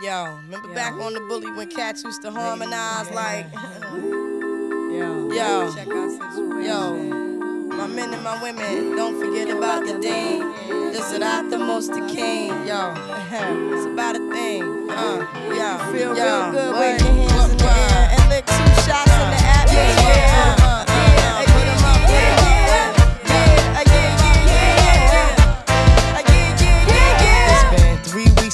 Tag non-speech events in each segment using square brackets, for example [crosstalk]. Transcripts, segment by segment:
Yo, remember back on the bully when cats used to harmonize like, [laughs] Yo, yo, check our situation. yo. My men and my women, don't forget about the deen. This is not the most the king, yo. [laughs] it's about a thing, uh, yo. Feel yo. real good, wave your hands in the air and lick two shots in the atmosphere.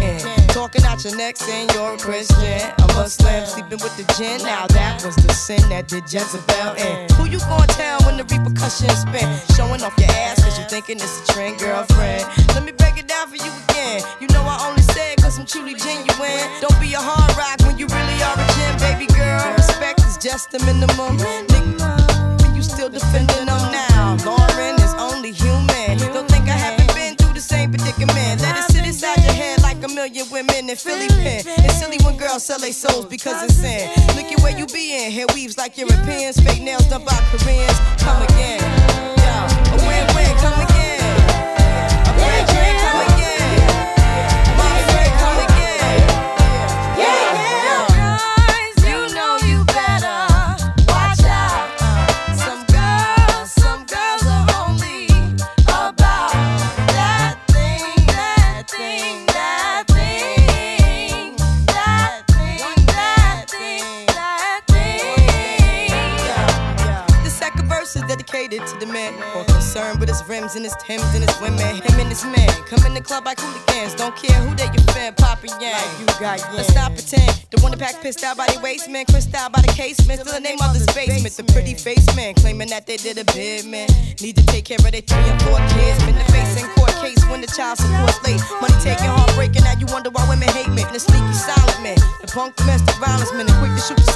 can. Talking out your neck saying you're a Christian, a Muslim, sleeping with the djinn. Now that was the sin that did Jezebel in. Who you gonna tell when the repercussions spin? Showing off your ass cause you thinking it's a trend, girlfriend. Let me break it down for you again. You know I only say it cause I'm truly genuine. Don't be a hard rock when you really are a gem, baby girl. Respect is just the minimum. In Philly pen. It's silly when girls sell their souls because it's sin. Look at where you be in. Hair weaves like Europeans. Fake nails done by Koreans. Come again. Yo, a win-win. Come again. Man more concerned with his rims and his Timbs and his women. Him and his man come in the club like hooligans. Don't care who they your fan, poppin' yang. you got Let's not pretend. The one that pack pissed out by the waistman, crissed out by the casement. Still the name of the basement. The pretty face man claiming that they did a bid, man. Need to take care of their three and four kids. Been the face in court case when the child support's late. Money taking, heartbreaking. Now you wonder why women hate me. The sneaky silent man, the punk domestic violence man, the quick to shoot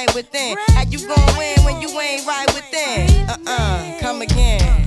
right within? How you gon' win when you ain't right within? Uh uh, come again.